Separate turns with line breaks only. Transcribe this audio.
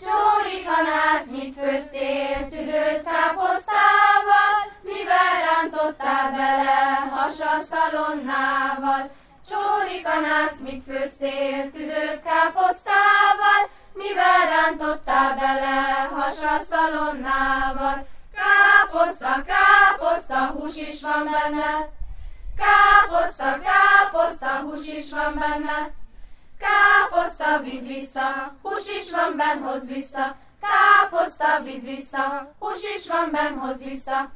Csórikanász, mit főztél tüdőt káposztával, mivel rántottál bele hasa szalonnával? Csórikanász, mit főztél tüdőt káposztával, mivel rántottál bele hasa szalonnával? Káposzta, káposzta, hús is van benne, Káposzta, káposzta, hús is van benne. Káposzta, vidd vissza, hús is van benn, hoz vissza. Káposzta, vidd vissza, hús is van benn, hoz vissza.